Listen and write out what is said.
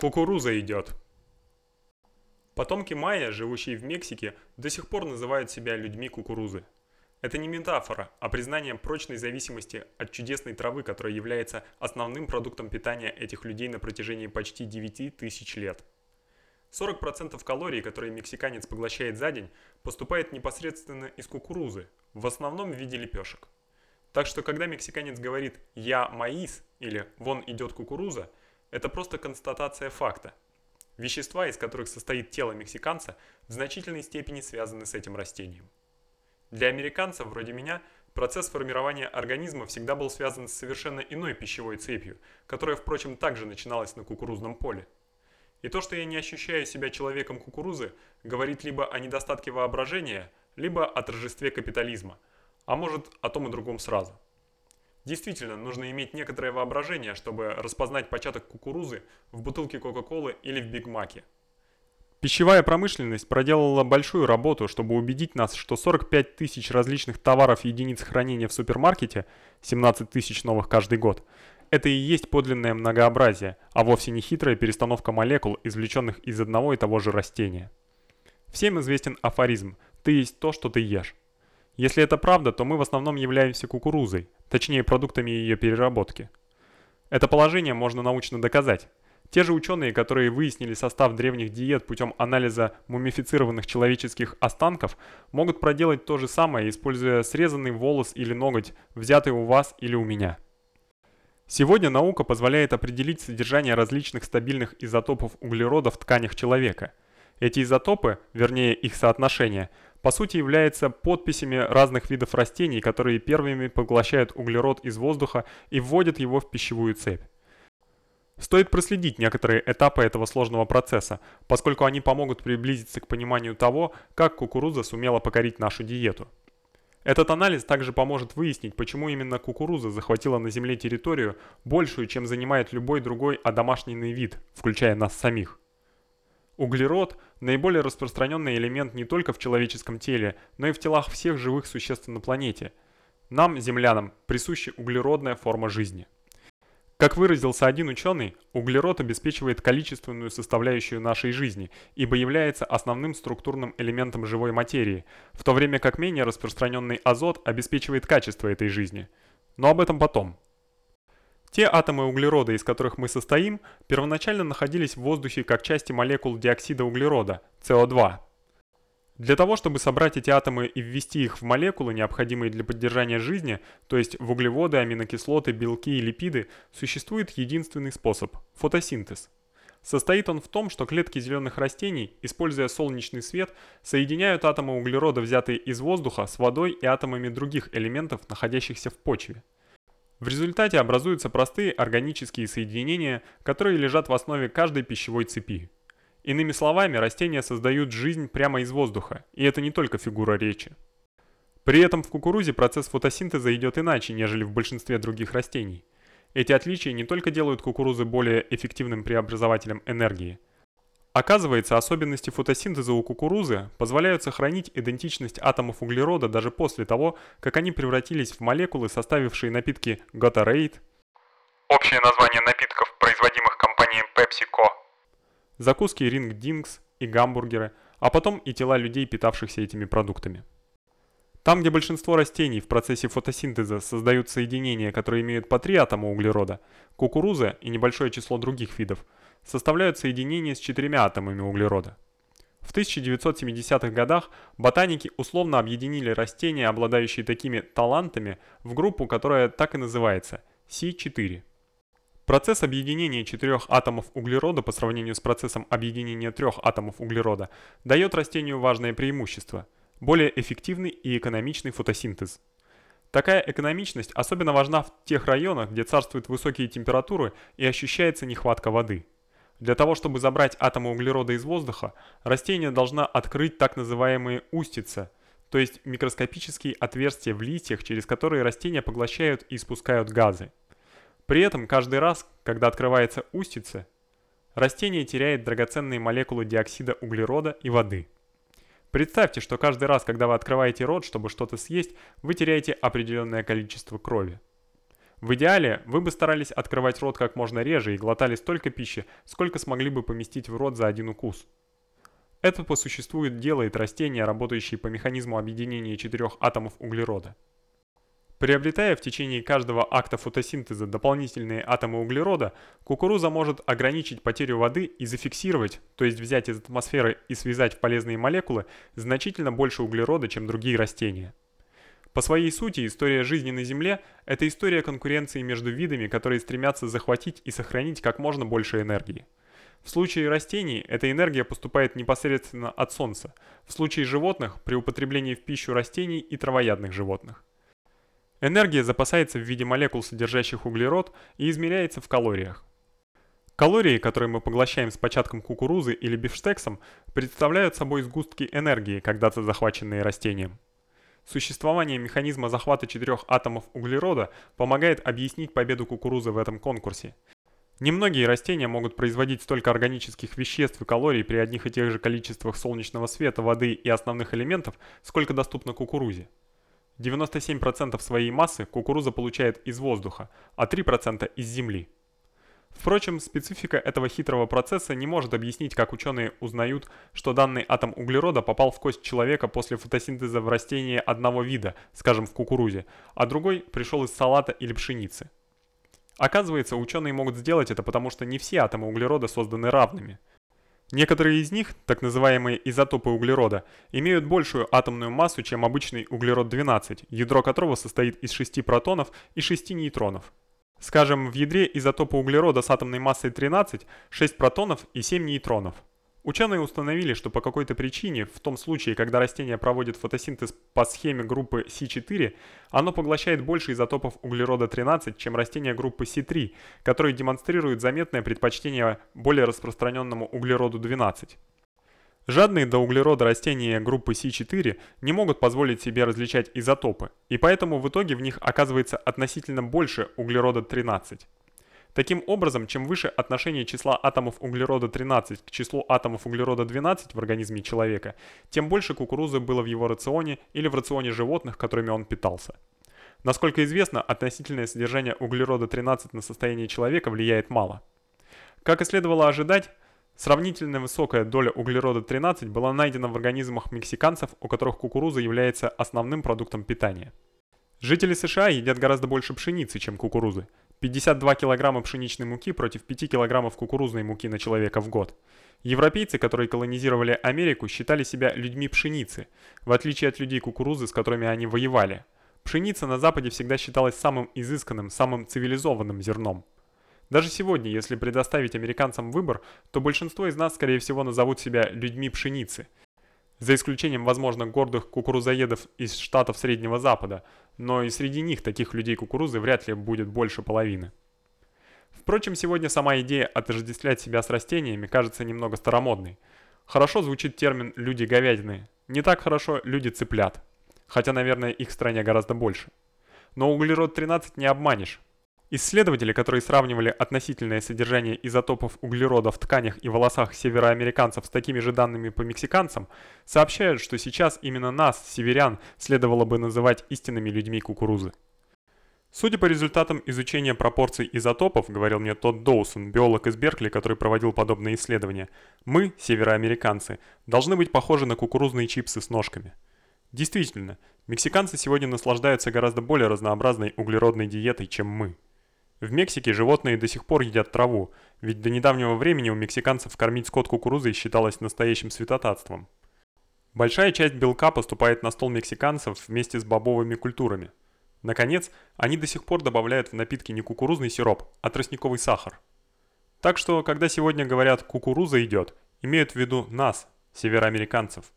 Кукуруза идет. Потомки майя, живущие в Мексике, до сих пор называют себя людьми кукурузы. Это не метафора, а признание прочной зависимости от чудесной травы, которая является основным продуктом питания этих людей на протяжении почти 9 тысяч лет. 40% калорий, которые мексиканец поглощает за день, поступает непосредственно из кукурузы, в основном в виде лепешек. Так что когда мексиканец говорит «я маис» или «вон идет кукуруза», это просто констатация факта. Вещества, из которых состоит тело мексиканца, в значительной степени связаны с этим растением. Для американцев, вроде меня, процесс формирования организма всегда был связан с совершенно иной пищевой цепью, которая, впрочем, также начиналась на кукурузном поле. И то, что я не ощущаю себя человеком кукурузы, говорит либо о недостатке воображения, либо о торжестве капитализма, а может о том и другом сразу. Действительно, нужно иметь некоторое воображение, чтобы распознать початок кукурузы в бутылке Кока-Колы или в Биг Маке. Пищевая промышленность проделала большую работу, чтобы убедить нас, что 45 тысяч различных товаров единиц хранения в супермаркете, 17 тысяч новых каждый год, это и есть подлинное многообразие, а вовсе не хитрая перестановка молекул, извлеченных из одного и того же растения. Всем известен афоризм «ты есть то, что ты ешь». Если это правда, то мы в основном являемся кукурузой, точнее продуктами ее переработки. Это положение можно научно доказать. Те же ученые, которые выяснили состав древних диет путем анализа мумифицированных человеческих останков, могут проделать то же самое, используя срезанный волос или ноготь, взятый у вас или у меня. Сегодня наука позволяет определить содержание различных стабильных изотопов углерода в тканях человека. Эти изотопы, вернее их соотношение – по сути является подписями разных видов растений, которые первыми поглощают углерод из воздуха и вводят его в пищевую цепь. Стоит проследить некоторые этапы этого сложного процесса, поскольку они помогут приблизиться к пониманию того, как кукуруза сумела покорить нашу диету. Этот анализ также поможет выяснить, почему именно кукуруза захватила на Земле территорию большую, чем занимает любой другой одомашненный вид, включая нас самих. Углерод – наиболее распространенный элемент не только в человеческом теле, но и в телах всех живых существ на планете. Нам, землянам, присуща углеродная форма жизни. Как выразился один ученый, углерод обеспечивает количественную составляющую нашей жизни, ибо является основным структурным элементом живой материи, в то время как менее распространенный азот обеспечивает качество этой жизни. Но об этом потом. Те атомы углерода, из которых мы состоим, первоначально находились в воздухе как части молекул диоксида углерода, СО2. Для того, чтобы собрать эти атомы и ввести их в молекулы, необходимые для поддержания жизни, то есть в углеводы, аминокислоты, белки и липиды, существует единственный способ – фотосинтез. Состоит он в том, что клетки зеленых растений, используя солнечный свет, соединяют атомы углерода, взятые из воздуха, с водой и атомами других элементов, находящихся в почве. В результате образуются простые органические соединения, которые лежат в основе каждой пищевой цепи. Иными словами, растения создают жизнь прямо из воздуха, и это не только фигура речи. При этом в кукурузе процесс фотосинтеза идет иначе, нежели в большинстве других растений. Эти отличия не только делают кукурузы более эффективным преобразователем энергии, Оказывается, особенности фотосинтеза у кукурузы позволяют сохранить идентичность атомов углерода даже после того, как они превратились в молекулы, составившие напитки Gatorade, общее название напитков, производимых компанией PepsiCo, закуски Ring Dings и гамбургеры, а потом и тела людей, питавшихся этими продуктами. Там, где большинство растений в процессе фотосинтеза создают соединения, которые имеют по три атома углерода, кукуруза и небольшое число других видов – составляют соединение с четырьмя атомами углерода. В 1970-х годах ботаники условно объединили растения, обладающие такими талантами, в группу, которая так и называется – C4. Процесс объединения четырех атомов углерода по сравнению с процессом объединения трех атомов углерода дает растению важное преимущество – более эффективный и экономичный фотосинтез. Такая экономичность особенно важна в тех районах, где царствуют высокие температуры и ощущается нехватка воды – для того, чтобы забрать атомы углерода из воздуха, растение должно открыть так называемые устицы, то есть микроскопические отверстия в листьях, через которые растения поглощают и испускают газы. При этом каждый раз, когда открывается устица, растение теряет драгоценные молекулы диоксида углерода и воды. Представьте, что каждый раз, когда вы открываете рот, чтобы что-то съесть, вы теряете определенное количество крови. В идеале вы бы старались открывать рот как можно реже и глотали столько пищи, сколько смогли бы поместить в рот за один укус. Это по существу делает растения, работающие по механизму объединения четырех атомов углерода. Приобретая в течение каждого акта фотосинтеза дополнительные атомы углерода, кукуруза может ограничить потерю воды и зафиксировать, то есть взять из атмосферы и связать в полезные молекулы, значительно больше углерода, чем другие растения. По своей сути, история жизни на Земле – это история конкуренции между видами, которые стремятся захватить и сохранить как можно больше энергии. В случае растений эта энергия поступает непосредственно от Солнца, в случае животных – при употреблении в пищу растений и травоядных животных. Энергия запасается в виде молекул, содержащих углерод, и измеряется в калориях. Калории, которые мы поглощаем с початком кукурузы или бифштексом, представляют собой сгустки энергии, когда-то захваченные растением. Существование механизма захвата четырех атомов углерода помогает объяснить победу кукурузы в этом конкурсе. Немногие растения могут производить столько органических веществ и калорий при одних и тех же количествах солнечного света, воды и основных элементов, сколько доступно кукурузе. 97% своей массы кукуруза получает из воздуха, а 3% из земли. Впрочем, специфика этого хитрого процесса не может объяснить, как ученые узнают, что данный атом углерода попал в кость человека после фотосинтеза в растении одного вида, скажем, в кукурузе, а другой пришел из салата или пшеницы. Оказывается, ученые могут сделать это, потому что не все атомы углерода созданы равными. Некоторые из них, так называемые изотопы углерода, имеют большую атомную массу, чем обычный углерод-12, ядро которого состоит из 6 протонов и 6 нейтронов. Скажем, в ядре изотопа углерода с атомной массой 13 6 протонов и 7 нейтронов. Ученые установили, что по какой-то причине, в том случае, когда растение проводит фотосинтез по схеме группы C4, оно поглощает больше изотопов углерода-13, чем растение группы C3, которые демонстрируют заметное предпочтение более распространенному углероду-12. Жадные до углерода растения группы C4 не могут позволить себе различать изотопы, и поэтому в итоге в них оказывается относительно больше углерода-13. Таким образом, чем выше отношение числа атомов углерода 13 к числу атомов углерода 12 в организме человека, тем больше кукурузы было в его рационе или в рационе животных, которыми он питался. Насколько известно, относительное содержание углерода 13 на состояние человека влияет мало. Как и следовало ожидать, сравнительно высокая доля углерода 13 была найдена в организмах мексиканцев, у которых кукуруза является основным продуктом питания. Жители США едят гораздо больше пшеницы, чем кукурузы. 52 килограмма пшеничной муки против 5 килограммов кукурузной муки на человека в год. Европейцы, которые колонизировали Америку, считали себя людьми пшеницы, в отличие от людей кукурузы, с которыми они воевали. Пшеница на Западе всегда считалась самым изысканным, самым цивилизованным зерном. Даже сегодня, если предоставить американцам выбор, то большинство из нас, скорее всего, назовут себя людьми пшеницы – за исключением, возможно, гордых кукурузоедов из штатов Среднего Запада, но и среди них таких людей кукурузы вряд ли будет больше половины. Впрочем, сегодня сама идея отождествлять себя с растениями кажется немного старомодной. Хорошо звучит термин «люди-говядины», не так хорошо «люди-цыплят», хотя, наверное, их в стране гораздо больше. Но углерод-13 не обманешь. Исследователи, которые сравнивали относительное содержание изотопов углерода в тканях и волосах североамериканцев с такими же данными по мексиканцам, сообщают, что сейчас именно нас, северян, следовало бы называть истинными людьми кукурузы. Судя по результатам изучения пропорций изотопов, говорил мне тот Доусон, биолог из Беркли, который проводил подобные исследования, мы, североамериканцы, должны быть похожи на кукурузные чипсы с ножками. Действительно, мексиканцы сегодня наслаждаются гораздо более разнообразной углеродной диетой, чем мы. В Мексике животные до сих пор едят траву, ведь до недавнего времени у мексиканцев кормить скот кукурузой считалось настоящим святотатством. Большая часть белка поступает на стол мексиканцев вместе с бобовыми культурами. Наконец, они до сих пор добавляют в напитки не кукурузный сироп, а тростниковый сахар. Так что, когда сегодня говорят «кукуруза идет», имеют в виду нас, североамериканцев.